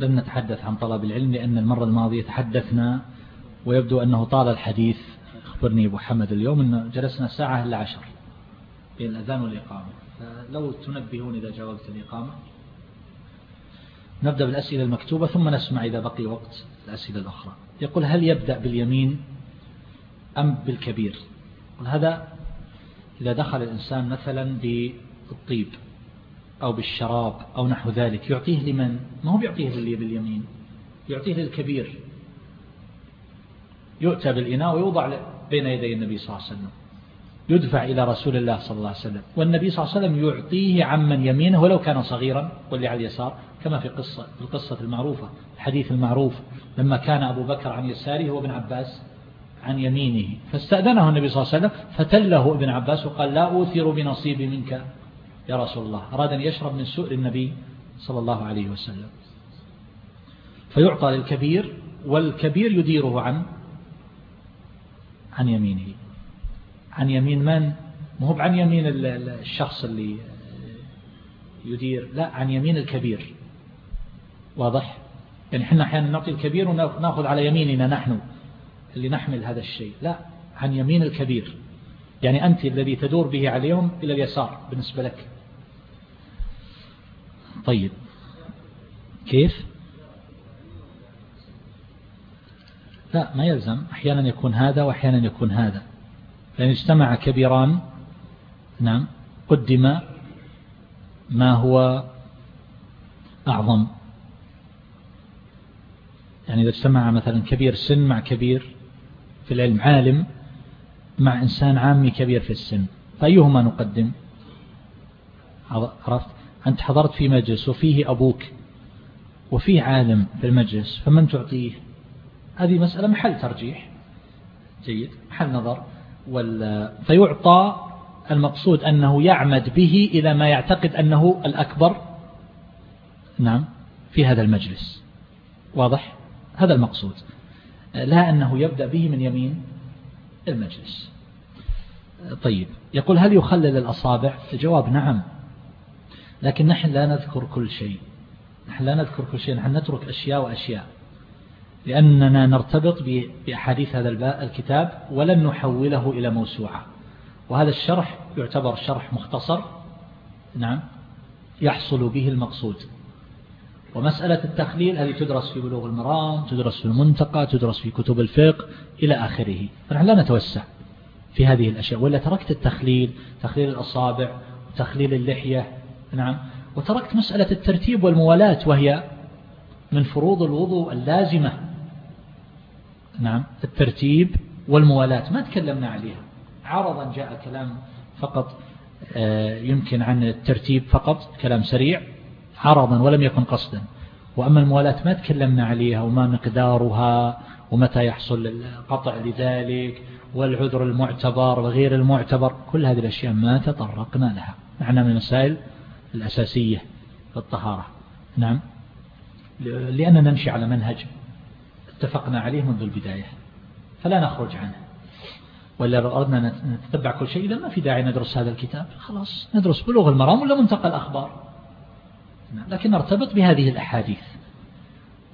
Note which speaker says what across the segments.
Speaker 1: لن نتحدث عن طلب العلم لأن المرة الماضية تحدثنا ويبدو أنه طال الحديث. أخبرني أبو حمد اليوم أنه جلسنا ساعة إلا عشر بين الأذان والإقامة. فلو تنبهون إذا جاوبت الإقامة. نبدأ بالأسئلة المكتوبة ثم نسمع إذا بقي وقت الأسئلة الأخرى. يقول هل يبدأ باليمين أم بالكبير؟ هذا إذا دخل الإنسان مثلا بالطيب. أو بالشراب أو نحو ذلك. يعطيه لمن؟ ما هو بيعطيه للي باليمين يعطيه للكبير. يؤتى بالإناء ويوضع بين يدي النبي صلى الله عليه وسلم. يدفع إلى رسول الله صلى الله عليه وسلم. والنبي صلى الله عليه وسلم يعطيه عمن يمينه ولو كان صغيرا. واللي على اليسار كما في قصة في القصة المعروفة الحديث المعروف. لما كان أبو بكر عن يساره هو ابن عباس عن يمينه. فاستأذنه النبي صلى الله عليه وسلم فتله ابن عباس وقال لا أوثر بنصيبي منك. يا رسول الله أراد أن يشرب من سؤر النبي صلى الله عليه وسلم. فيعطى للكبير والكبير يديره عن عن يمينه. عن يمين من؟ مو عن يمين الشخص اللي يدير لا عن يمين الكبير. واضح؟ يعني إحنا أحيانا نعطي الكبير وناخذ على يميننا نحن اللي نحمل هذا الشيء. لا عن يمين الكبير. يعني أنت الذي تدور به عليهم إلى اليسار بالنسبة لك. طيب. كيف؟ لا ما يلزم. أحيانا يكون هذا وأحيانا يكون هذا. لأن اجتمع كبيران نعم قدم ما هو أعظم. يعني إذا اجتمع مثلا كبير سن مع كبير في العلم عالم مع إنسان عامي كبير في السن فأيهما نقدم؟ عرفت؟ أنت حضرت في مجلس وفيه أبوك وفيه عالم في المجلس فمن تعطيه؟ هذه مسألة محل ترجيح. جيد. محل نظر. فيعطى المقصود أنه يعمد به إلى ما يعتقد أنه الأكبر. نعم. في هذا المجلس. واضح؟ هذا المقصود. لا أنه يبدأ به من يمين المجلس. طيب. يقول هل يخلل الأصابع؟ الجواب نعم. لكن نحن لا نذكر كل شيء. نحن لا نذكر كل شيء. نحن نترك أشياء وأشياء. لأننا نرتبط بأحاديث هذا الكتاب ولن نحوله إلى موسوعة. وهذا الشرح يعتبر شرح مختصر. نعم. يحصل به المقصود. ومسألة التخليل هذه تدرس في بلوغ المرام تدرس في المنتقى تدرس في كتب الفقه إلى آخره. فنحن لا نتوسع في هذه الأشياء. ولا تركت التخليل تخليل الأصابع وتخليل اللحية نعم. وتركت مسألة الترتيب والموالاة وهي من فروض الوضوء اللازمة. نعم. الترتيب والموالاة ما تكلمنا عليها. عرضا جاء كلام فقط آه، يمكن عن الترتيب فقط كلام سريع عرضا ولم يكن قصدا. وأما الموالاة ما تكلمنا عليها وما مقدارها ومتى يحصل القطع لذلك والعذر المعتبر وغير المعتبر كل هذه الأشياء ما تطرقنا لها. نحن من المسائل الأساسية في الطهارة. نعم. لأننا نمشي على منهج اتفقنا عليه منذ البداية فلا نخرج عنه. ولا لو أردنا نتبع كل شيء إذا ما في داعي ندرس هذا الكتاب خلاص ندرس بلوغ المرام ولا منتقى الأخبار؟ لكن نرتبط بهذه الأحاديث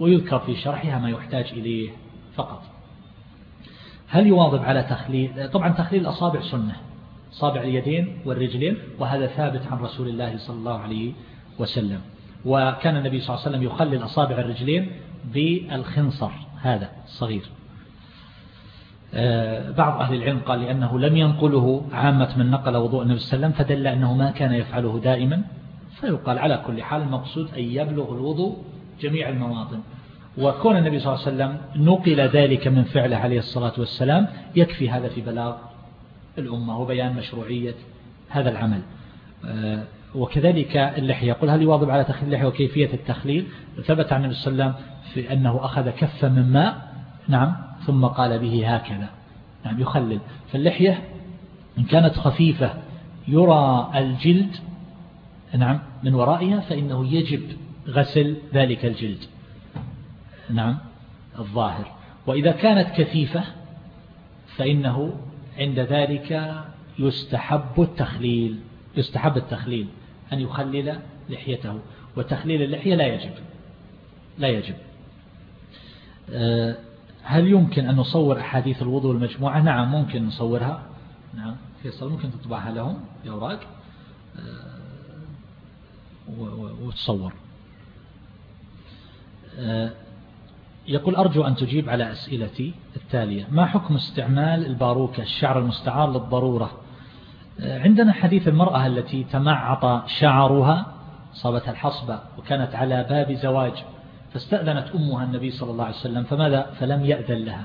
Speaker 1: ويذكر في شرحها ما يحتاج إليه فقط. هل يواظب على تخليل؟ طبعا تخليل الأصابع سنة. صابع اليدين والرجلين وهذا ثابت عن رسول الله صلى الله عليه وسلم. وكان النبي صلى الله عليه وسلم يخلل أصابع الرجلين بالخنصر هذا الصغير آه، بعض أهل العلم قال لأنه لم ينقله عامة من نقل وضوء النبي صلى الله عليه وسلم فدل أنه ما كان يفعله دائما. فيقال على كل حال المقصود أن يبلغ الوضوء جميع المواطن. وكون النبي صلى الله عليه وسلم نقل ذلك من فعله عليه الصلاة والسلام يكفي هذا في بلاغ الأمة وبيان مشروعية هذا العمل. آه، وكذلك اللحية يقول هل يواظب على تخليل اللحية وكيفية التخليل؟ ثبت عن النبي صلى الله عليه وسلم في أنه أخذ كفا من ماء نعم ثم قال به هكذا. نعم يخلل. فاللحية إن كانت خفيفة يرى الجلد نعم من ورائها فإنه يجب غسل ذلك الجلد. نعم الظاهر. وإذا كانت كثيفة فإنه عند ذلك يستحب التخليل يستحب التخليل أن يخلل لحيته وتخليل اللحية لا يجب لا يجب. آه، هل يمكن أن نصور أحاديث الوضوء المجموعة؟ نعم ممكن نصورها. نعم فيصل ممكن تطبعها لهم في أوراق آه، وتصور. آه، يقول أرجو أن تجيب على أسئلتي التالية. ما حكم استعمال الباروكة الشعر المستعار للضرورة؟ عندنا حديث المرأة التي تمعط شعرها صابتها الحصبة وكانت على باب زواج فاستأذنت أمها النبي صلى الله عليه وسلم فماذا؟ فلم يأذن لها.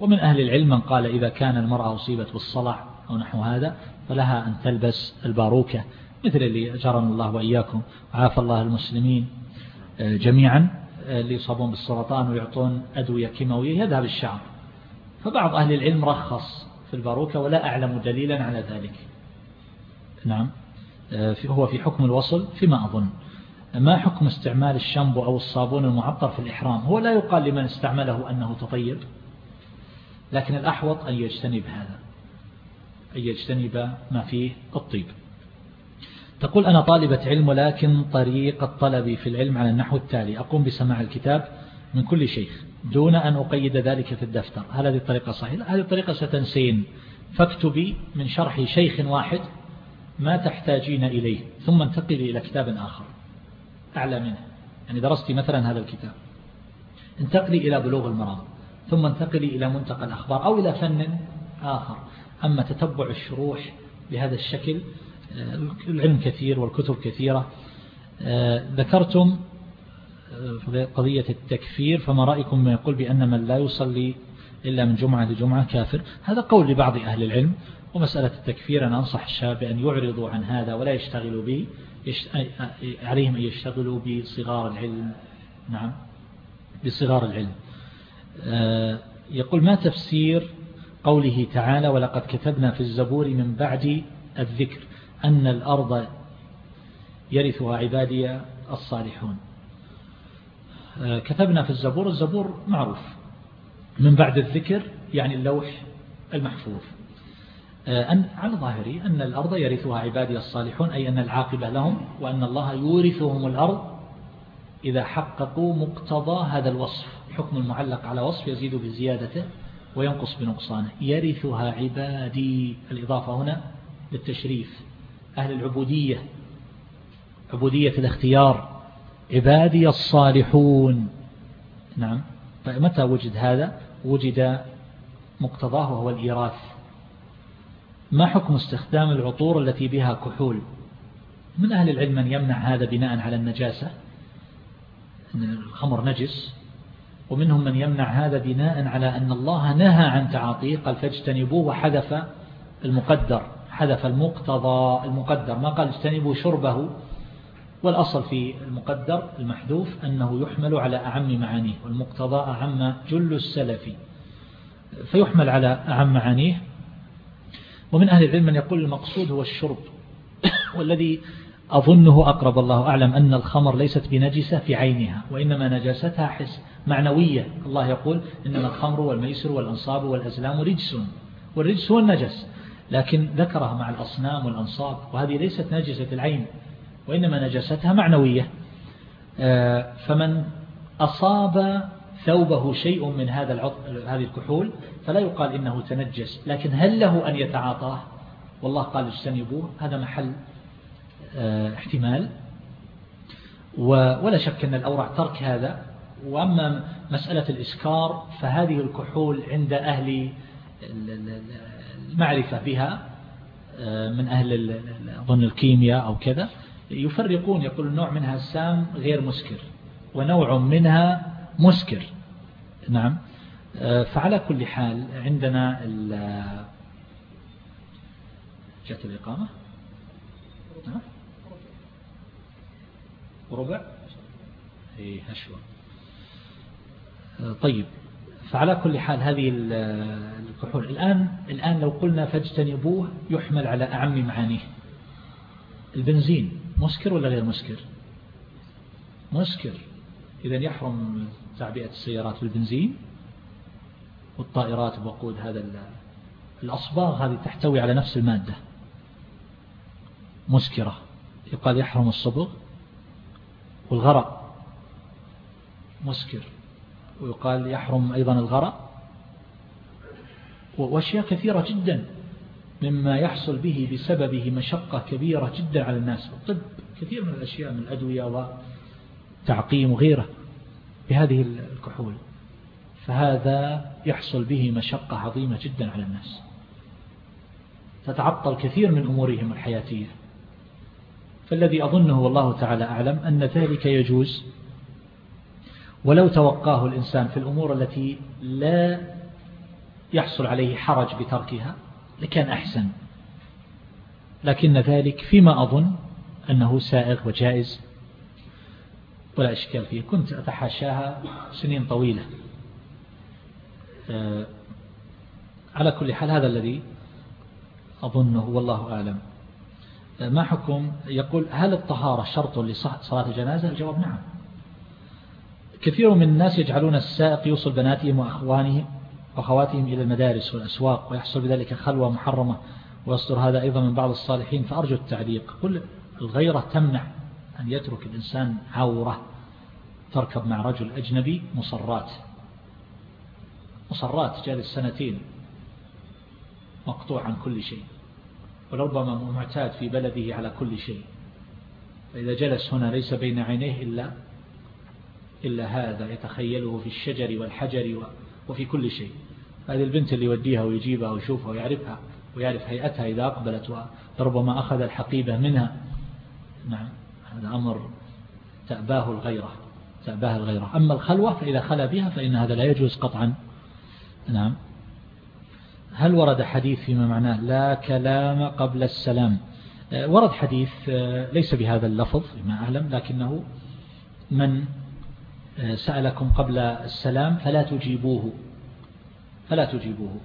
Speaker 1: ومن أهل العلم من قال إذا كان المرأة أصيبت بالصلع أو نحو هذا فلها أن تلبس الباروكة مثل اللي أجرنا الله وإياكم. وعافى الله المسلمين. آه، جميعا. آه، اللي يصابون بالسرطان ويعطون أدوية كيماوية يذهب الشعر فبعض أهل العلم رخص في الباروكة ولا أعلم دليلا على ذلك. نعم. آه، هو في حكم الوصل فيما أظن. ما حكم استعمال الشامبو أو الصابون المعطر في الإحرام؟ هو لا يقال لمن استعمله أنه تطيب لكن الأحوط أن يجتنب هذا أن يجتنب ما فيه الطيب. تقول أنا طالبة علم ولكن طريقة طلبي في العلم على النحو التالي. أقوم بسماع الكتاب من كل شيخ دون أن أقيد ذلك في الدفتر. هل هذه الطريقة صحيحة؟ هذه الطريقة ستنسين. فاكتبي من شرح شيخ واحد ما تحتاجين إليه ثم انتقلي إلى كتاب آخر. أعلى منه. يعني درستي مثلا هذا الكتاب. انتقلي إلى بلوغ المرام ثم انتقلي إلى منتقى الأخبار أو إلى فن آخر. أما تتبع الشروح بهذا الشكل العلم كثير والكتب كثيرة. آه، ذكرتم آه، قضية التكفير فما رأيكم ما يقول بأن من لا يصلي إلا من جمعة لجمعة كافر؟ هذا قول لبعض أهل العلم ومسألة التكفير أنا أنصح الشاب بأن يعرضوا عن هذا ولا يشتغلوا به عليهم أن يشتغلوا بصغار العلم. نعم بصغار العلم. آه، يقول ما تفسير قوله تعالى ولقد كتبنا في الزبور من بعد الذكر؟ أن الأرض يرثها عبادي الصالحون. آه، كتبنا في الزبور الزبور معروف. من بعد الذكر يعني اللوح المحفوظ. آه، أن على ظاهري أن الأرض يرثها عبادي الصالحون أي أن العاقبة لهم وأن الله يورثهم الأرض إذا حققوا مقتضى هذا الوصف. حكم المعلق على وصف يزيد بزيادته وينقص بنقصانه. يرثها عبادي. الإضافة هنا للتشريف. أهل العبودية عبودية الاختيار عبادي الصالحون. نعم. فمتى وجد هذا؟ وجد مقتضاه وهو الإيراث. ما حكم استخدام العطور التي بها كحول؟ من أهل العلم من يمنع هذا بناء على النجاسة؟ أن الخمر نجس. ومنهم من يمنع هذا بناء على أن الله نهى عن تعاطيه قال فاجتنبوه وحذف المقدر. حذف المقتضى المقدر. ما قال؟ اجتنبوا شربه. والأصل في المقدر المحذوف أنه يحمل على أعم معانيه والمقتضى أعم جل السلف فيحمل على أعم معانيه. ومن أهل العلم من يقول المقصود هو الشرب. والذي أظنه أقرب الله أعلم أن الخمر ليست بنجسة في عينها وإنما نجاستها حس معنوية. الله يقول إنما الخمر والميسر والأنصاب والأزلام رجس والرجس هو النجس. لكن ذكرها مع الأصنام والأنصاب وهذه ليست نجسة العين وإنما نجاستها معنوية. آه، فمن أصاب ثوبه شيء من هذا هذه الكحول فلا يقال إنه تنجس لكن هل له أن يتعاطاه؟ والله قال اجتنبوه هذا محل آه احتمال. ولا شك أن الأورع ترك هذا. وأما مسألة الإسكار فهذه الكحول عند أهل المعرفة بها آه من أهل أظن الكيمياء أو كذا يفرقون يقول نوع منها السام غير مسكر ونوع منها مسكر. نعم. آه، فعلى كل حال عندنا جاءت الإقامة. ربع. اي هشوة. آه، طيب. فعلى كل حال هذه الكحول. الآن الآن لو قلنا فاجتنبوه يحمل على أعم معانيه. البنزين مسكر ولا غير مسكر؟ مسكر. إذا يحرم تعبئة السيارات بالبنزين والطائرات بوقود هذا الأصباغ. هذه تحتوي على نفس المادة. مسكرة. يقال يحرم الصبغ والغرق. مسكر. ويقال يحرم أيضا الغرق. وأشياء كثيرة جدا مما يحصل به بسببه مشقة كبيرة جدا على الناس. الطب كثير من الأشياء من الأدوية وتعقيم وغيره بهذه الكحول. فهذا يحصل به مشقة عظيمة جدا على الناس. تتعطل كثير من أمورهم الحياتية. فالذي أظنه والله تعالى أعلم أن ذلك يجوز ولو توقاه الإنسان في الأمور التي لا يحصل عليه حرج بتركها لكان أحسن. لكن ذلك فيما أظن أنه سائغ وجائز ولا إشكال فيه. كنت أتحاشاها سنين طويلة. آه، على كل حال هذا الذي أظنه والله أعلم. آه، ما حكم؟ يقول هل الطهارة شرط لصلاة الجنازة؟ الجواب نعم. كثير من الناس يجعلون السائق يوصل بناتهم وأخوانهم وأخواتهم إلى المدارس والأسواق ويحصل بذلك خلوة محرمة. ويصدر هذا أيضا من بعض الصالحين. فأرجو التعليق. قل الغيرة تمنع أن يترك الإنسان عورة تركب مع رجل أجنبي مصرات. مصرات جالس سنتين مقطوع عن كل شيء. ولربما معتاد في بلده على كل شيء. فإذا جلس هنا ليس بين عينيه إلا إلا هذا يتخيله في الشجر والحجر وفي كل شيء. هذه البنت اللي يوديها ويجيبها ويشوفها ويعرفها ويعرف هيئتها إذا أقبلت وربما أخذ الحقيبة منها. نعم هذا أمر تأباه الغيرة تأباه الغيرة. أما الخلوة فإذا خلى بها فإن هذا لا يجوز قطعا. نعم. هل ورد حديث فيما معناه لا كلام قبل السلام؟ آه، ورد حديث آه، ليس بهذا اللفظ فيما أعلم لكنه من سألكم قبل السلام فلا تجيبوه. فلا تجيبوه.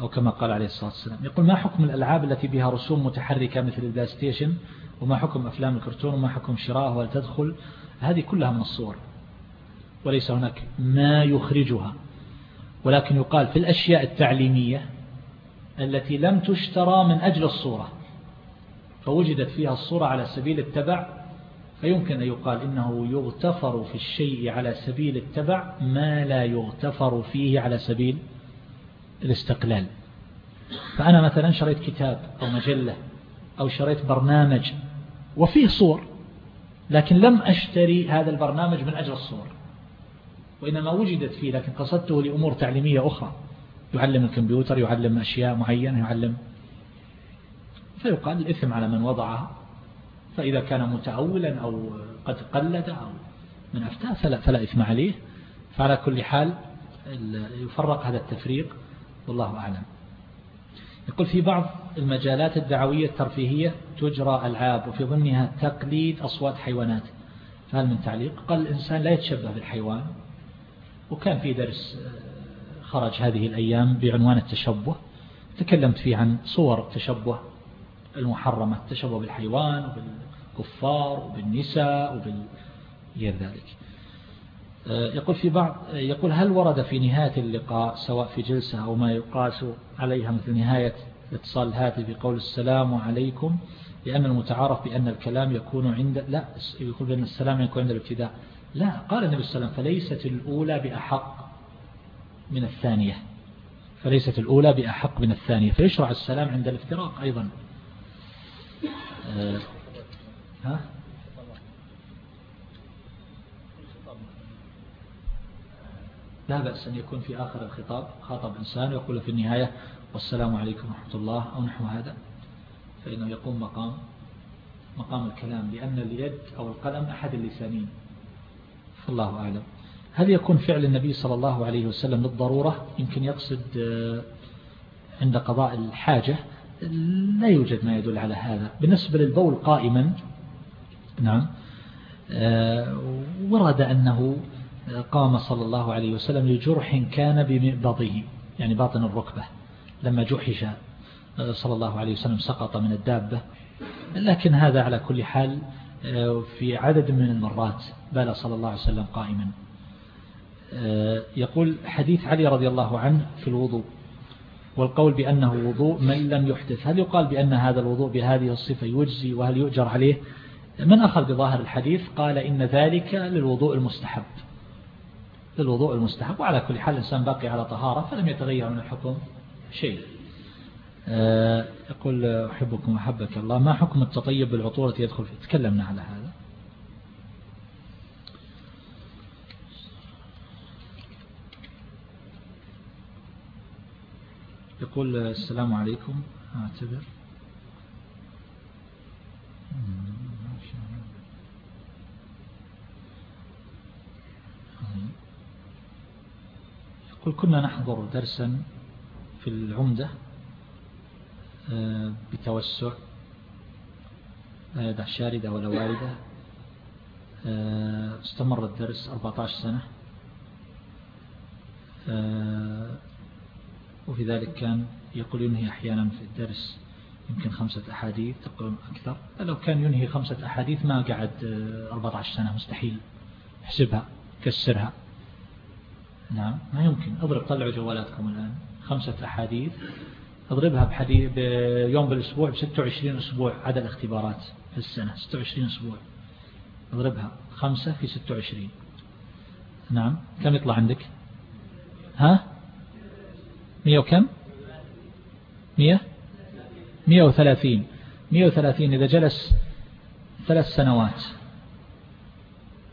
Speaker 1: أو كما قال عليه الصلاة والسلام. يقول ما حكم الألعاب التي بها رسوم متحركة مثل ال PlayStation؟ وما حكم أفلام الكرتون؟ وما حكم شراءه ولا تدخل؟ هذه كلها من الصور. وليس هناك ما يخرجها. ولكن يقال في الأشياء التعليمية التي لم تشترى من أجل الصورة فوجدت فيها الصورة على سبيل التبع فيمكن أن يقال إنه يغتفر في الشيء على سبيل التبع ما لا يغتفر فيه على سبيل الاستقلال. فأنا مثلا شريت كتاب أو مجلة أو شريت برنامج وفيه صور لكن لم أشتري هذا البرنامج من أجل الصور وإنما وجدت فيه لكن قصدته لأمور تعليمية أخرى. يعلم الكمبيوتر يعلم أشياء معينة يعلم. فيقال الإثم على من وضعها. فإذا كان متأولا أو قد قلد أو من أفتاه فلا, فلا إثم عليه. فعلى كل حال يفرق هذا التفريق والله أعلم. يقول في بعض المجالات الدعوية الترفيهية تجرى ألعاب وفي ضمنها تقليد أصوات حيوانات. فهل من تعليق؟ قال الإنسان لا يتشبه بالحيوان وكان في درس آه، خرج هذه الأيام بعنوان التشبه. تكلمت فيه عن صور التشبه المحرمة التشبه بالحيوان وبالكفار وبالنساء وبالغير ذلك. آه، يقول في بعض يقول هل ورد في نهاية اللقاء سواء في جلسة أو ما يقاس عليها مثل نهاية اتصال الهاتف بقول السلام عليكم لأن المتعارف بأن الكلام يكون عند لا يقول بأن السلام يكون عند الابتداء. لا قال النبي صلى الله عليه وسلم فليست الأولى بأحق من الثانية. فليست الأولى بأحق من الثانية. فيشرع السلام عند الافتراق أيضا. آه، ها؟ لا بأس أن يكون في آخر الخطاب خاطب إنسان ويقول في النهاية والسلام عليكم ورحمة الله أو نحو هذا. فإنه يقوم مقام مقام الكلام لأن اليد أو القلم أحد اللسانين. فالله أعلم. هل يكون فعل النبي صلى الله عليه وسلم للضرورة؟ يمكن يقصد آه، عند قضاء الحاجة. لا يوجد ما يدل على هذا. بالنسبة للبول قائما نعم آه، ورد أنه قام صلى الله عليه وسلم لجرح كان بمئبضه يعني باطن الركبة لما جحش صلى الله عليه وسلم سقط من الدابة. لكن هذا على كل حال آه، في عدد من المرات بال صلى الله عليه وسلم قائما. آه، يقول حديث علي رضي الله عنه في الوضوء. والقول بأنه وضوء من لم يحدث. هل يقال بأن هذا الوضوء بهذه الصفة يجزي وهل يؤجر عليه؟ من أخذ بظاهر الحديث قال إن ذلك للوضوء المستحب. للوضوء المستحب. وعلى كل حال الإنسان باقي على طهارة فلم يتغير من الحكم شيء. آه، يقول أحبكم أحبك الله ما حكم التطيب بالعطور التي يدخل فيه؟ تكلمنا على هذا. يقول السلام عليكم أعتبر يقول كنا نحضر درسا في العمدة آه، بتوسع لا يدع شاردة ولا واردة. آه، استمر الدرس 14 سنة. آه، وفي ذلك كان يقول ينهي أحيانا في الدرس يمكن خمسة أحاديث تقول أكثر. لو كان ينهي خمسة أحاديث ما قعد 14 سنة مستحيل. احسبها كسرها. نعم ما يمكن. أضرب طلعوا جوالاتكم الآن. خمسة أحاديث. أضربها بحديث بيوم بالأسبوع ب 26 أسبوع عدد اختبارات في السنة. 26 أسبوع. أضربها. خمسة في 26 نعم كم يطلع عندك؟ ها؟ مية وكم؟ مية؟ مية وثلاثين. مية وثلاثين إذا جلس ثلاث سنوات.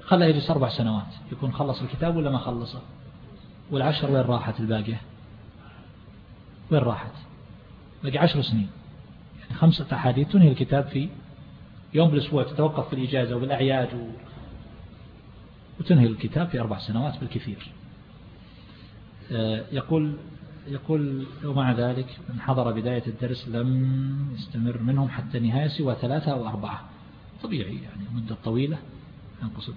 Speaker 1: خلى يجلس أربع سنوات. يكون خلص الكتاب ولا ما خلصه؟ والعشر وين راحت الباقية؟ وين راحت؟ باقي عشر سنين. يعني خمسة أحاديث تنهي الكتاب في يوم بالأسبوع تتوقف في الإجازة وبالأعياد و... وتنهي الكتاب في أربع سنوات بالكثير. آه، يقول يقول ومع ذلك من حضر بداية الدرس لم يستمر منهم حتى نهاية سوى ثلاثة أو أربعة. طبيعي يعني مدة طويلة.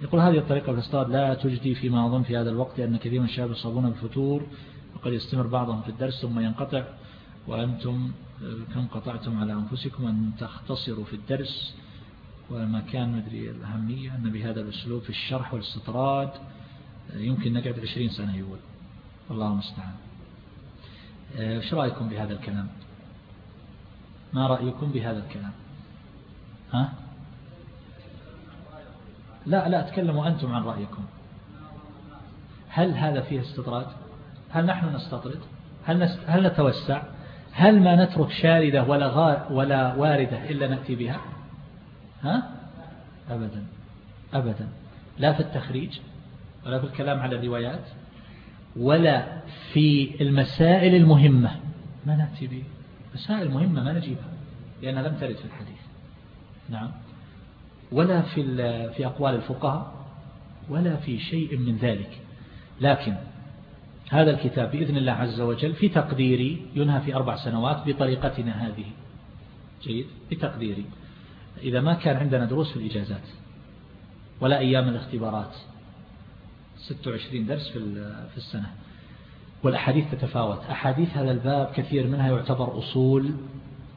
Speaker 1: يقول هذه الطريقة الاصطاد لا تجدي فيما أظن في هذا الوقت لأن كثير من الشباب يصابون بالفتور وقد يستمر بعضهم في الدرس ثم ينقطع. وأنتم كم قطعتم على أنفسكم أن تختصروا في الدرس؟ وما كان مدري الأهمية أن بهذا الأسلوب في الشرح والاستطراد يمكن نقعد عشرين سنة يقول. الله المستعان. إيش رأيكم بهذا الكلام؟ ما رأيكم بهذا الكلام؟ ها؟ لا لا تكلموا أنتم عن رأيكم. هل هذا فيه استطراد؟ هل نحن نستطرد؟ هل, نس... هل نتوسع؟ هل ما نترك شاردة ولا, غار ولا واردة إلا نأتي بها؟ ها؟ أبدا أبدا. لا في التخريج ولا في الكلام على الروايات. ولا في المسائل المهمة. ما نأتي به مسائل مهمة ما نجيبها لأنها لم ترد في الحديث. نعم. ولا في في أقوال الفقهاء ولا في شيء من ذلك. لكن هذا الكتاب بإذن الله عز وجل في تقديري ينهى في أربع سنوات بطريقتنا هذه. جيد؟ بتقديري. إذا ما كان عندنا دروس في الإجازات ولا أيام الاختبارات 26 درس في السنة. والأحاديث تتفاوت. أحاديث هذا الباب كثير منها يعتبر أصول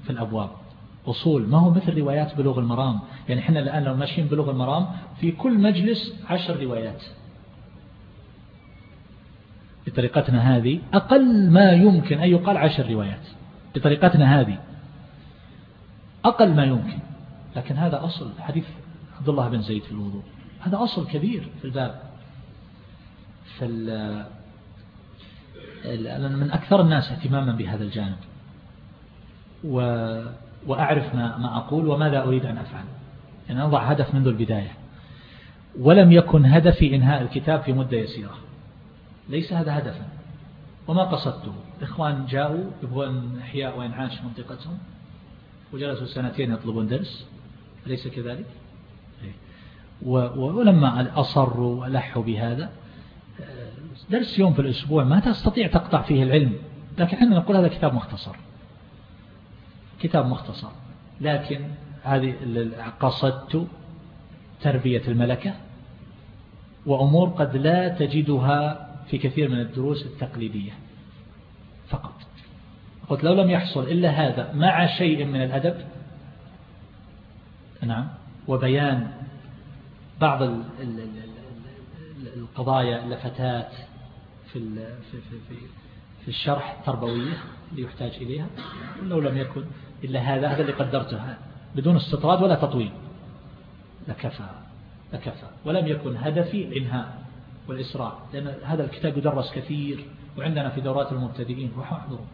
Speaker 1: في الأبواب. أصول. ما هو مثل روايات بلوغ المرام؟ يعني إحنا الآن لو ماشيين بلوغ المرام في كل مجلس عشر روايات. بطريقتنا هذه أقل ما يمكن أن يقال عشر روايات. بطريقتنا هذه. أقل ما يمكن. لكن هذا أصل. حديث عبد الله بن زيد في الوضوء. هذا أصل كبير في الباب. في من أكثر الناس اهتماما بهذا الجانب. و وأعرف ما, ما أقول وماذا أريد أن أفعل. يعني أضع هدف منذ البداية. ولم يكن هدفي إنهاء الكتاب في مدة يسيرة. ليس هذا هدفا. وما قصدته. إخوان جاءوا يبغون إحياء وإنعاش منطقتهم. وجلسوا سنتين يطلبون درس. أليس كذلك؟ إيه. ولما أصروا ولحوا بهذا درس يوم في الأسبوع ما تستطيع تقطع فيه العلم. لكن إحنا نقول هذا كتاب مختصر. كتاب مختصر. لكن هذه قصدت تربية الملكة وأمور قد لا تجدها في كثير من الدروس التقليدية فقط. قلت لو لم يحصل إلا هذا مع شيء من الأدب نعم وبيان بعض القضايا اللفتات في في في في الشرح التربوية اللي يحتاج إليها لو لم يكن إلا هذا هذا اللي قدرته. بدون استطراد ولا تطويل. لكفى لكفى. ولم يكن هدفي الإنهاء والإسراع لأن هذا الكتاب يدرس كثير وعندنا في دورات المبتدئين وحضروا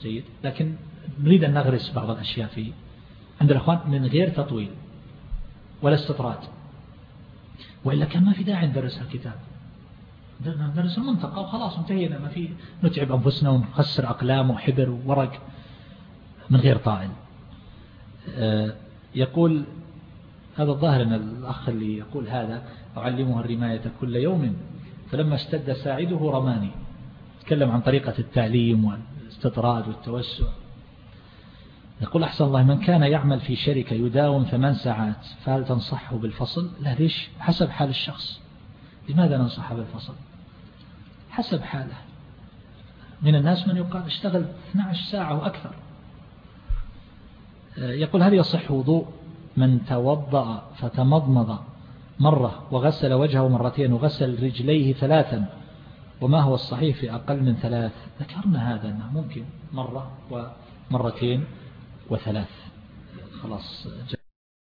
Speaker 1: جيد. لكن نريد أن نغرس بعض الأشياء فيه عند الأخوان من غير تطويل ولا استطراد. وإلا كان ما في داعي ندرس الكتاب. ندرس المنطقة وخلاص انتهينا. ما في نتعب أنفسنا ونخسر أقلام وحبر وورق من غير طائل. آه، يقول هذا الظاهر أن الأخ اللي يقول هذا أعلمه الرماية كل يوم. فلما اشتد ساعده رماني. تكلم عن طريقة التعليم والاستطراد والتوسع. يقول أحسن الله من كان يعمل في شركة يداوم ثمان ساعات فهل تنصحه بالفصل؟ لا ليش؟ حسب حال الشخص. لماذا ننصحه بالفصل؟ حسب حاله. من الناس من يقال اشتغل 12 ساعة وأكثر يقول هل يصح وضوء من توضأ فتمضمض مرة وغسل وجهه مرتين وغسل رجليه ثلاثا؟ وما هو الصحيح في أقل من ثلاث؟ ذكرنا هذا أنه ممكن مرة ومرتين وثلاث. خلاص